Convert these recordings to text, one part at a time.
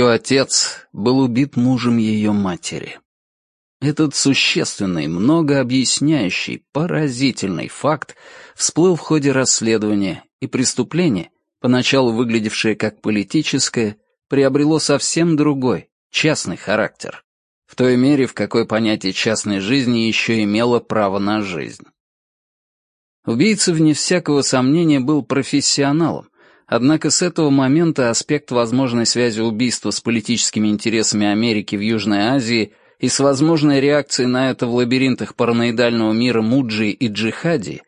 Ее отец был убит мужем ее матери. Этот существенный, многообъясняющий, поразительный факт всплыл в ходе расследования, и преступление, поначалу выглядевшее как политическое, приобрело совсем другой, частный характер, в той мере, в какой понятие частной жизни еще имело право на жизнь. Убийца, вне всякого сомнения, был профессионалом, однако с этого момента аспект возможной связи убийства с политическими интересами Америки в Южной Азии и с возможной реакцией на это в лабиринтах параноидального мира Муджи и Джихади,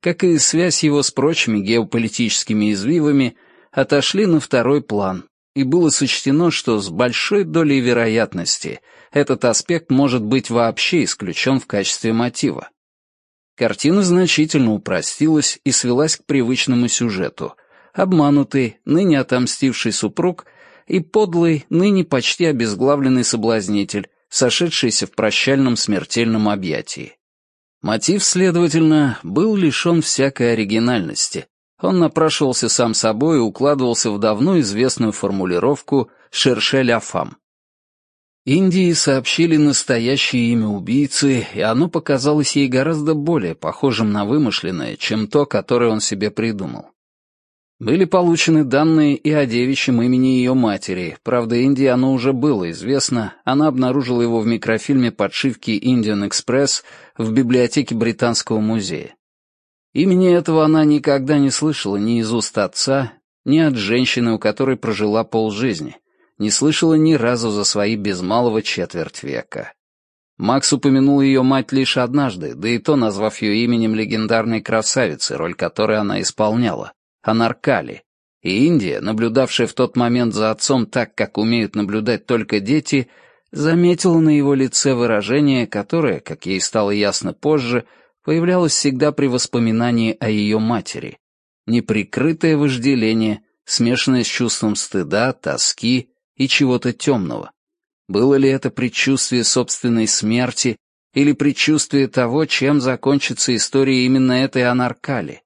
как и связь его с прочими геополитическими извивами, отошли на второй план, и было сочтено, что с большой долей вероятности этот аспект может быть вообще исключен в качестве мотива. Картина значительно упростилась и свелась к привычному сюжету. Обманутый, ныне отомстивший супруг и подлый, ныне почти обезглавленный соблазнитель, сошедшийся в прощальном смертельном объятии. Мотив, следовательно, был лишен всякой оригинальности. Он напрашивался сам собой и укладывался в давно известную формулировку «шершель афам». Индии сообщили настоящее имя убийцы, и оно показалось ей гораздо более похожим на вымышленное, чем то, которое он себе придумал. Были получены данные и о девичьем имени ее матери. Правда, Индии оно уже было известно. Она обнаружила его в микрофильме подшивки Indian Express в библиотеке Британского музея. Имени этого она никогда не слышала ни из уст отца, ни от женщины, у которой прожила полжизни. Не слышала ни разу за свои без малого четверть века. Макс упомянул ее мать лишь однажды, да и то назвав ее именем легендарной красавицы, роль которой она исполняла. Анаркали, и Индия, наблюдавшая в тот момент за отцом так, как умеют наблюдать только дети, заметила на его лице выражение, которое, как ей стало ясно позже, появлялось всегда при воспоминании о ее матери. Неприкрытое вожделение, смешанное с чувством стыда, тоски и чего-то темного. Было ли это предчувствие собственной смерти или предчувствие того, чем закончится история именно этой анаркали?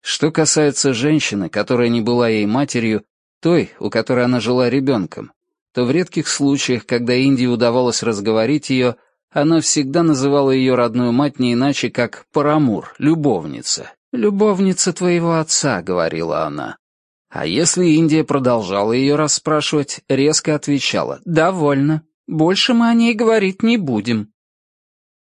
Что касается женщины, которая не была ей матерью, той, у которой она жила ребенком, то в редких случаях, когда Индии удавалось разговорить ее, она всегда называла ее родную мать не иначе, как Парамур, любовница. «Любовница твоего отца», — говорила она. А если Индия продолжала ее расспрашивать, резко отвечала «Довольно. Больше мы о ней говорить не будем».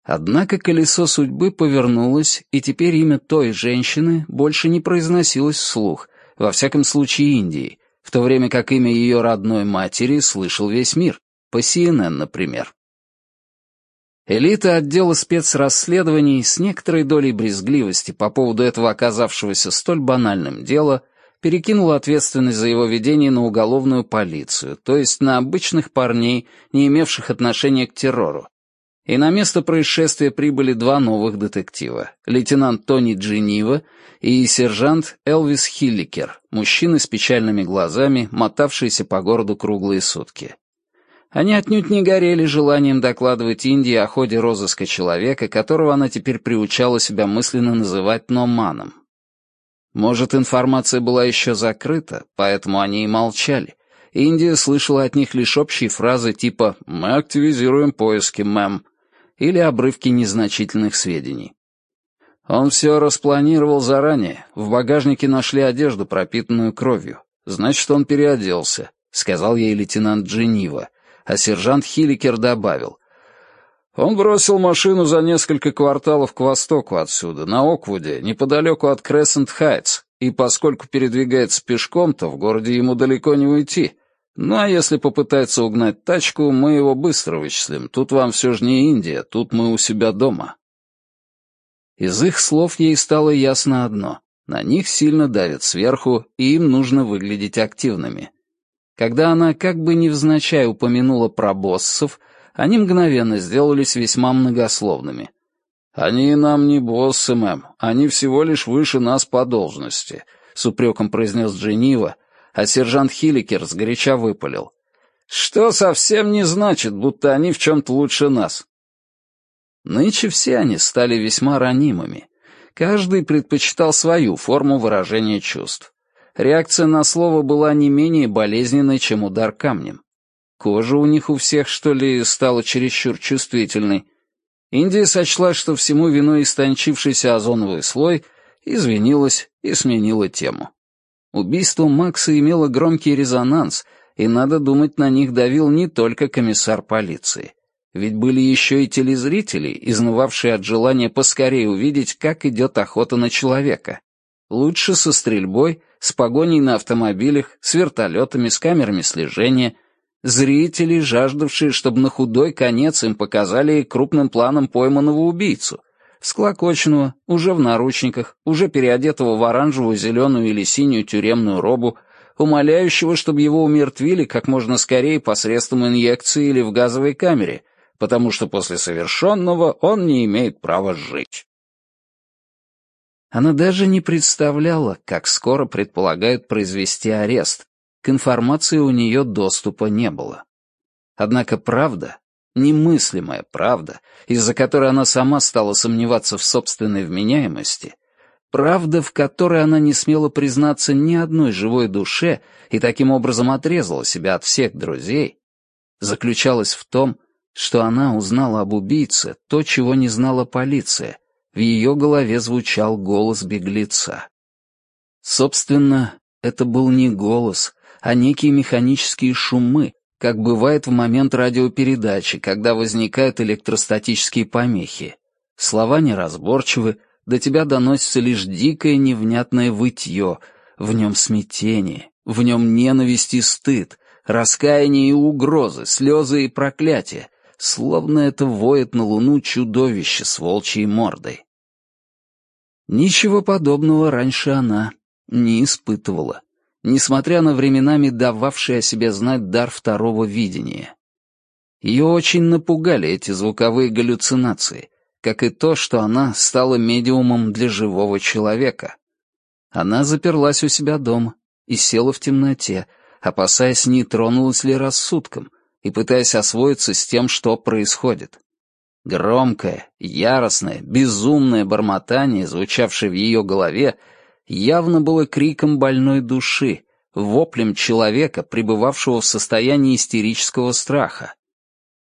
Однако колесо судьбы повернулось, и теперь имя той женщины больше не произносилось вслух, во всяком случае Индии, в то время как имя ее родной матери слышал весь мир, по CNN, например. Элита отдела спецрасследований с некоторой долей брезгливости по поводу этого оказавшегося столь банальным дела перекинула ответственность за его ведение на уголовную полицию, то есть на обычных парней, не имевших отношения к террору, и на место происшествия прибыли два новых детектива — лейтенант Тони Джинива и сержант Элвис Хилликер, мужчины с печальными глазами, мотавшиеся по городу круглые сутки. Они отнюдь не горели желанием докладывать Индии о ходе розыска человека, которого она теперь приучала себя мысленно называть Номаном. Может, информация была еще закрыта, поэтому они и молчали. Индия слышала от них лишь общие фразы типа «Мы активизируем поиски, мэм», или обрывки незначительных сведений. Он все распланировал заранее. В багажнике нашли одежду, пропитанную кровью. Значит, он переоделся, — сказал ей лейтенант Дженива, а сержант Хилликер добавил. Он бросил машину за несколько кварталов к востоку отсюда, на Оквуде, неподалеку от Крессент-Хайтс, и поскольку передвигается пешком, то в городе ему далеко не уйти. Ну а если попытается угнать тачку, мы его быстро вычислим. Тут вам все же не Индия, тут мы у себя дома. Из их слов ей стало ясно одно. На них сильно давят сверху, и им нужно выглядеть активными. Когда она как бы невзначай упомянула про боссов, они мгновенно сделались весьма многословными. «Они нам не боссы, мэм, они всего лишь выше нас по должности», — с упреком произнес Дженива, а сержант Хилликер сгоряча выпалил. «Что совсем не значит, будто они в чем-то лучше нас». Нынче все они стали весьма ранимыми. Каждый предпочитал свою форму выражения чувств. Реакция на слово была не менее болезненной, чем удар камнем. Кожа у них у всех, что ли, стала чересчур чувствительной. Индия сочла, что всему виной истончившийся озоновый слой, извинилась и сменила тему. Убийство Макса имело громкий резонанс, и, надо думать, на них давил не только комиссар полиции. Ведь были еще и телезрители, изнывавшие от желания поскорее увидеть, как идет охота на человека. Лучше со стрельбой, с погоней на автомобилях, с вертолетами, с камерами слежения. Зрители, жаждавшие, чтобы на худой конец им показали крупным планом пойманного убийцу. Склокоченного, уже в наручниках, уже переодетого в оранжевую, зеленую или синюю тюремную робу, умоляющего, чтобы его умертвили как можно скорее посредством инъекции или в газовой камере, потому что после совершенного он не имеет права жить. Она даже не представляла, как скоро предполагают произвести арест. К информации у нее доступа не было. Однако правда, немыслимая правда, из-за которой она сама стала сомневаться в собственной вменяемости, правда, в которой она не смела признаться ни одной живой душе и таким образом отрезала себя от всех друзей, заключалась в том, что она узнала об убийце то, чего не знала полиция. В ее голове звучал голос беглеца. Собственно, это был не голос, а некие механические шумы, как бывает в момент радиопередачи, когда возникают электростатические помехи. Слова неразборчивы, до тебя доносится лишь дикое невнятное вытье, в нем смятение, в нем ненависть и стыд, раскаяние и угрозы, слезы и проклятия, словно это воет на луну чудовище с волчьей мордой. Ничего подобного раньше она не испытывала, несмотря на временами дававший о себе знать дар второго видения. Ее очень напугали эти звуковые галлюцинации, как и то, что она стала медиумом для живого человека. Она заперлась у себя дома и села в темноте, опасаясь, не тронулась ли рассудком — и пытаясь освоиться с тем, что происходит. Громкое, яростное, безумное бормотание, звучавшее в ее голове, явно было криком больной души, воплем человека, пребывавшего в состоянии истерического страха.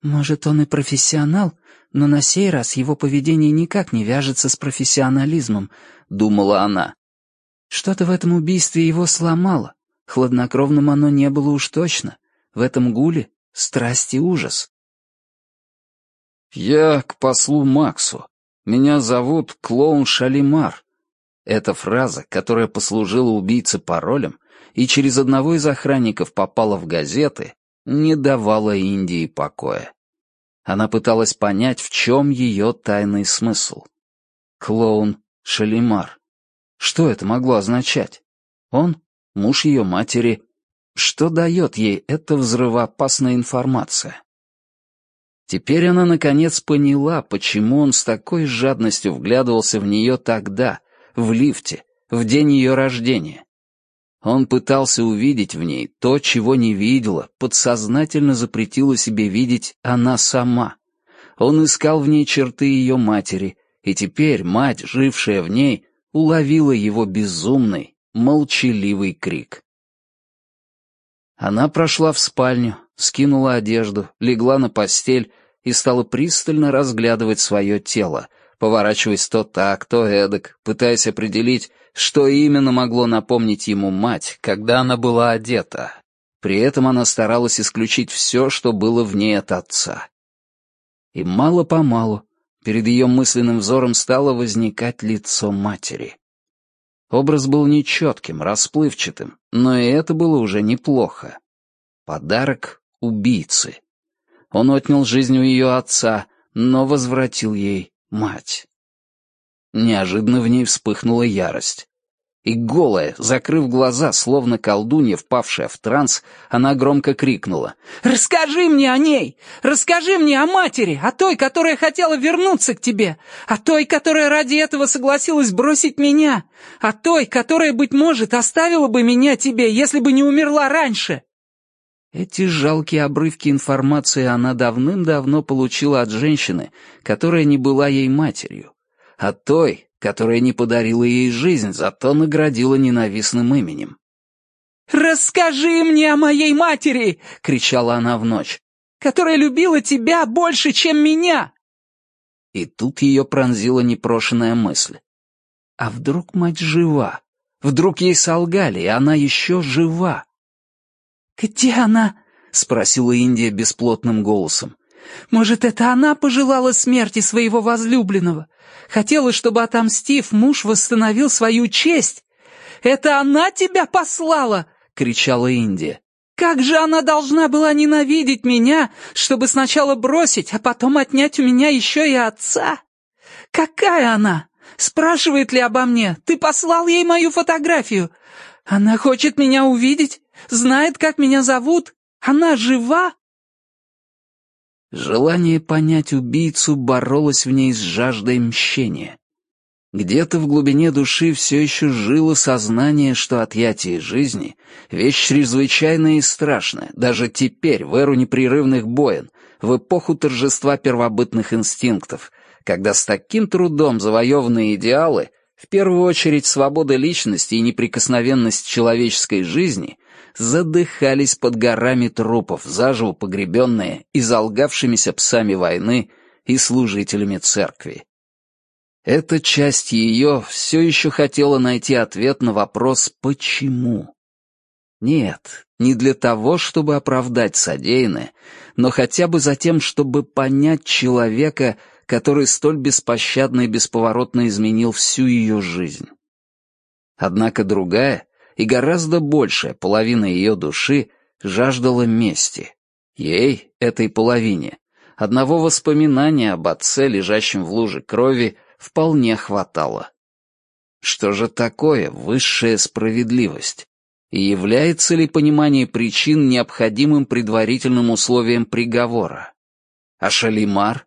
«Может, он и профессионал, но на сей раз его поведение никак не вяжется с профессионализмом», — думала она. «Что-то в этом убийстве его сломало. Хладнокровным оно не было уж точно. В этом гуле страсть и ужас. «Я к послу Максу. Меня зовут Клоун Шалимар». Эта фраза, которая послужила убийце паролем и через одного из охранников попала в газеты, не давала Индии покоя. Она пыталась понять, в чем ее тайный смысл. Клоун Шалимар. Что это могло означать? Он, муж ее матери, что дает ей эта взрывоопасная информация? Теперь она наконец поняла, почему он с такой жадностью вглядывался в нее тогда, в лифте, в день ее рождения. Он пытался увидеть в ней то, чего не видела, подсознательно запретила себе видеть она сама. Он искал в ней черты ее матери, и теперь мать, жившая в ней, уловила его безумный, молчаливый крик. Она прошла в спальню, скинула одежду, легла на постель и стала пристально разглядывать свое тело, поворачиваясь то так, то эдак, пытаясь определить, что именно могло напомнить ему мать, когда она была одета. При этом она старалась исключить все, что было в ней от отца. И мало-помалу перед ее мысленным взором стало возникать лицо матери. Образ был нечетким, расплывчатым, но и это было уже неплохо. Подарок убийцы. Он отнял жизнь у ее отца, но возвратил ей мать. Неожиданно в ней вспыхнула ярость. И голая, закрыв глаза, словно колдунья, впавшая в транс, она громко крикнула. «Расскажи мне о ней! Расскажи мне о матери, о той, которая хотела вернуться к тебе, о той, которая ради этого согласилась бросить меня, о той, которая, быть может, оставила бы меня тебе, если бы не умерла раньше!» Эти жалкие обрывки информации она давным-давно получила от женщины, которая не была ей матерью, от той, которая не подарила ей жизнь, зато наградила ненавистным именем. «Расскажи мне о моей матери!» — кричала она в ночь. «Которая любила тебя больше, чем меня!» И тут ее пронзила непрошенная мысль. А вдруг мать жива? Вдруг ей солгали, и она еще жива? «Где она?» — спросила Индия бесплотным голосом. «Может, это она пожелала смерти своего возлюбленного? Хотела, чтобы, отомстив, муж восстановил свою честь? Это она тебя послала?» — кричала Индия. «Как же она должна была ненавидеть меня, чтобы сначала бросить, а потом отнять у меня еще и отца? Какая она? Спрашивает ли обо мне? Ты послал ей мою фотографию? Она хочет меня увидеть? Знает, как меня зовут? Она жива?» Желание понять убийцу боролось в ней с жаждой мщения. Где-то в глубине души все еще жило сознание, что отъятие жизни — вещь чрезвычайная и страшная, даже теперь, в эру непрерывных боен, в эпоху торжества первобытных инстинктов, когда с таким трудом завоеванные идеалы, в первую очередь свобода личности и неприкосновенность человеческой жизни, задыхались под горами трупов, заживо погребенные и залгавшимися псами войны и служителями церкви. Эта часть ее все еще хотела найти ответ на вопрос «почему?». Нет, не для того, чтобы оправдать содеянное, но хотя бы за тем, чтобы понять человека, который столь беспощадно и бесповоротно изменил всю ее жизнь. Однако другая и гораздо большая половина ее души жаждала мести. Ей, этой половине, одного воспоминания об отце, лежащем в луже крови, вполне хватало. Что же такое высшая справедливость? И является ли понимание причин необходимым предварительным условием приговора? А Шалимар?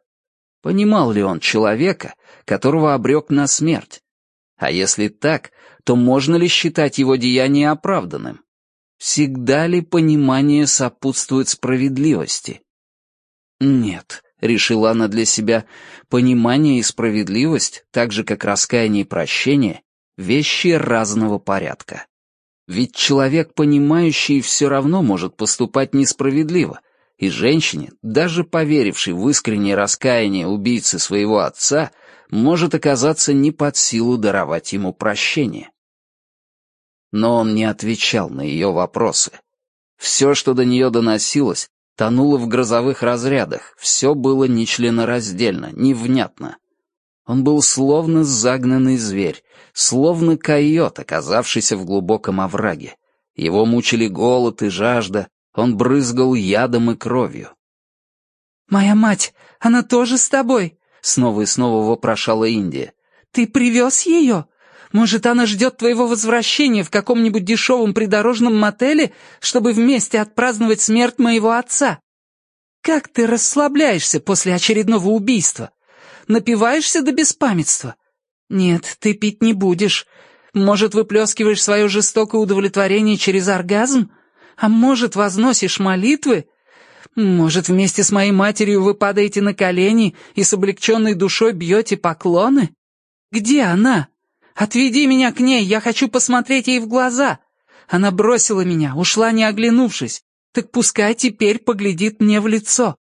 Понимал ли он человека, которого обрек на смерть? А если так, то можно ли считать его деяние оправданным? Всегда ли понимание сопутствует справедливости? Нет, решила она для себя, понимание и справедливость, так же как раскаяние и прощение, вещи разного порядка. Ведь человек, понимающий, все равно может поступать несправедливо, и женщине, даже поверившей в искреннее раскаяние убийцы своего отца, может оказаться не под силу даровать ему прощение но он не отвечал на ее вопросы. Все, что до нее доносилось, тонуло в грозовых разрядах, все было нечленораздельно, невнятно. Он был словно загнанный зверь, словно койот, оказавшийся в глубоком овраге. Его мучили голод и жажда, он брызгал ядом и кровью. «Моя мать, она тоже с тобой?» — снова и снова вопрошала Индия. «Ты привез ее? Может, она ждет твоего возвращения в каком-нибудь дешевом придорожном мотеле, чтобы вместе отпраздновать смерть моего отца? Как ты расслабляешься после очередного убийства? Напиваешься до беспамятства? Нет, ты пить не будешь. Может, выплескиваешь свое жестокое удовлетворение через оргазм? А может, возносишь молитвы? Может, вместе с моей матерью вы падаете на колени и с облегченной душой бьете поклоны? Где она? Отведи меня к ней, я хочу посмотреть ей в глаза. Она бросила меня, ушла не оглянувшись. Так пускай теперь поглядит мне в лицо.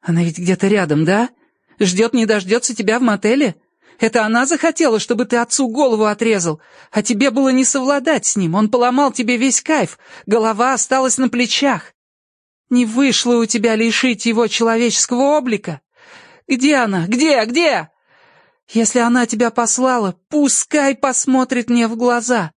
Она ведь где-то рядом, да? Ждет не дождется тебя в мотеле? Это она захотела, чтобы ты отцу голову отрезал, а тебе было не совладать с ним, он поломал тебе весь кайф, голова осталась на плечах. Не вышло у тебя лишить его человеческого облика? Где она? Где? Где? Если она тебя послала, пускай посмотрит мне в глаза.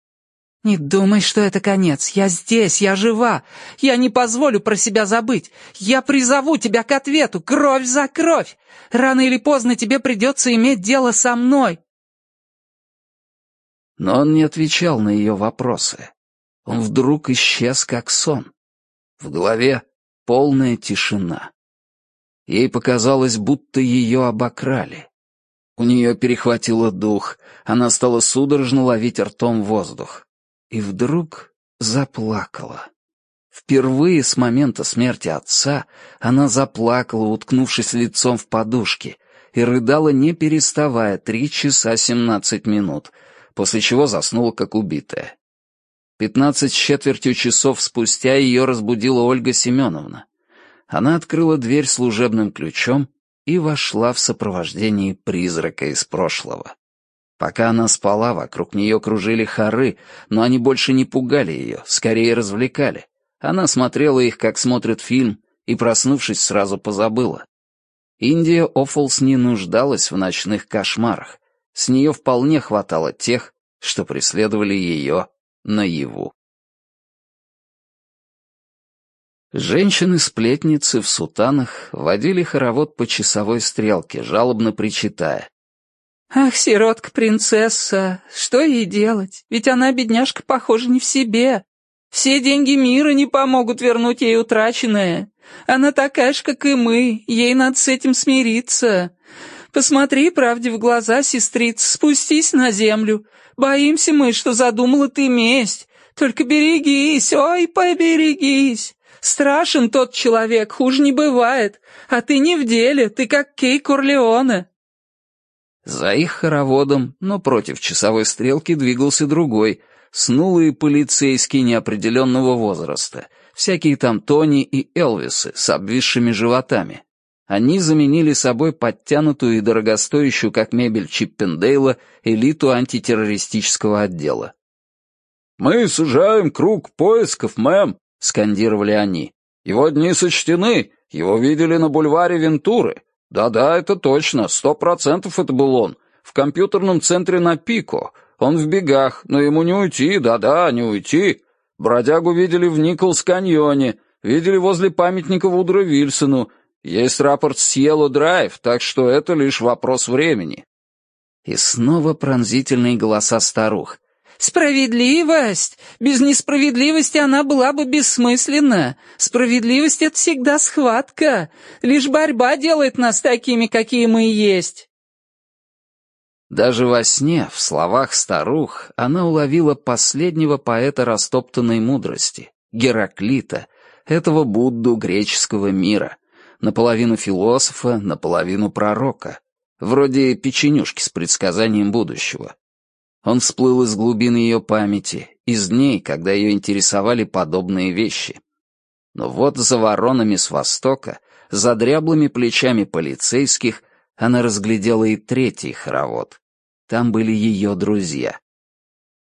Не думай, что это конец. Я здесь, я жива. Я не позволю про себя забыть. Я призову тебя к ответу, кровь за кровь. Рано или поздно тебе придется иметь дело со мной. Но он не отвечал на ее вопросы. Он вдруг исчез, как сон. В голове полная тишина. Ей показалось, будто ее обокрали. У нее перехватило дух, она стала судорожно ловить ртом воздух. И вдруг заплакала. Впервые с момента смерти отца она заплакала, уткнувшись лицом в подушки, и рыдала, не переставая, три часа семнадцать минут, после чего заснула, как убитая. Пятнадцать с четвертью часов спустя ее разбудила Ольга Семеновна. Она открыла дверь служебным ключом и вошла в сопровождении призрака из прошлого. Пока она спала, вокруг нее кружили хоры, но они больше не пугали ее, скорее развлекали. Она смотрела их, как смотрит фильм, и, проснувшись, сразу позабыла. Индия Оффолс не нуждалась в ночных кошмарах. С нее вполне хватало тех, что преследовали ее наяву. Женщины-сплетницы в сутанах водили хоровод по часовой стрелке, жалобно причитая. «Ах, сиротка-принцесса, что ей делать? Ведь она, бедняжка, похожа не в себе. Все деньги мира не помогут вернуть ей утраченное. Она такая же, как и мы, ей надо с этим смириться. Посмотри правде в глаза, сестрица, спустись на землю. Боимся мы, что задумала ты месть. Только берегись, ой, поберегись. Страшен тот человек, хуже не бывает. А ты не в деле, ты как Кей Корлеоне». За их хороводом, но против часовой стрелки двигался другой, снулый полицейский неопределенного возраста, всякие там Тони и Элвисы с обвисшими животами. Они заменили собой подтянутую и дорогостоящую, как мебель Чиппендейла, элиту антитеррористического отдела. «Мы сужаем круг поисков, мэм», — скандировали они. «Его дни сочтены, его видели на бульваре Вентуры. Да-да, это точно, сто процентов это был он. В компьютерном центре на Пико. Он в бегах, но ему не уйти, да-да, не уйти. Бродягу видели в Николс-каньоне, видели возле памятника Вудро Вильсону. Есть рапорт с Йелло Драйв, так что это лишь вопрос времени». И снова пронзительные голоса старух. Справедливость! Без несправедливости она была бы бессмысленна. Справедливость — это всегда схватка. Лишь борьба делает нас такими, какие мы есть. Даже во сне, в словах старух, она уловила последнего поэта растоптанной мудрости, Гераклита, этого Будду греческого мира, наполовину философа, наполовину пророка, вроде печенюшки с предсказанием будущего. Он всплыл из глубин ее памяти, из дней, когда ее интересовали подобные вещи. Но вот за воронами с востока, за дряблыми плечами полицейских, она разглядела и третий хоровод. Там были ее друзья.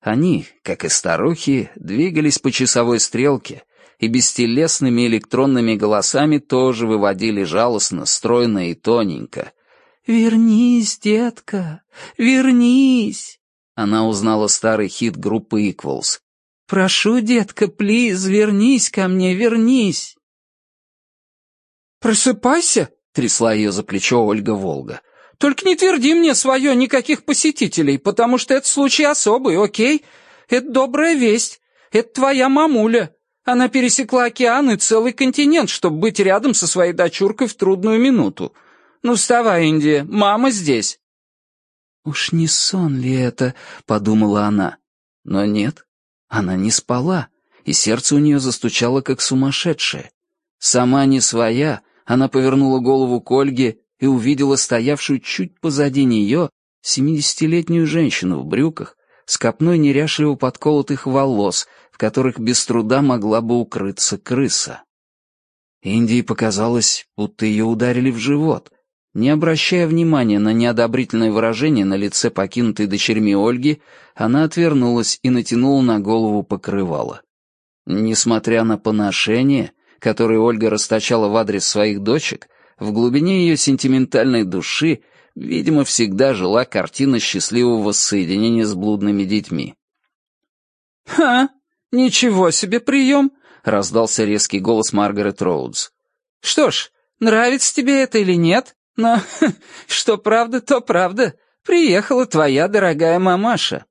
Они, как и старухи, двигались по часовой стрелке и бестелесными электронными голосами тоже выводили жалостно, стройно и тоненько. «Вернись, детка, вернись!» Она узнала старый хит группы Equals. «Прошу, детка, плиз, вернись ко мне, вернись!» «Просыпайся!» — трясла ее за плечо Ольга Волга. «Только не тверди мне свое никаких посетителей, потому что это случай особый, окей? Это добрая весть. Это твоя мамуля. Она пересекла океан и целый континент, чтобы быть рядом со своей дочуркой в трудную минуту. Ну, вставай, Индия, мама здесь». «Уж не сон ли это?» — подумала она. Но нет, она не спала, и сердце у нее застучало, как сумасшедшее. Сама не своя, она повернула голову к Ольге и увидела стоявшую чуть позади нее семидесятилетнюю женщину в брюках с копной неряшливо подколотых волос, в которых без труда могла бы укрыться крыса. Индии показалось, будто ее ударили в живот — не обращая внимания на неодобрительное выражение на лице покинутой дочерьми Ольги, она отвернулась и натянула на голову покрывало. Несмотря на поношение, которое Ольга расточала в адрес своих дочек, в глубине ее сентиментальной души, видимо, всегда жила картина счастливого воссоединения с блудными детьми. «Ха! Ничего себе прием!» — раздался резкий голос Маргарет Роудс. «Что ж, нравится тебе это или нет? Но что правда, то правда. Приехала твоя дорогая мамаша».